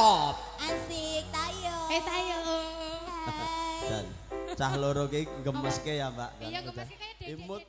Stop. Asik, tayo. Eh, tayo. Dan cah loro ki gemeske ya, Mbak. Iya, gemeske kayak. Imut.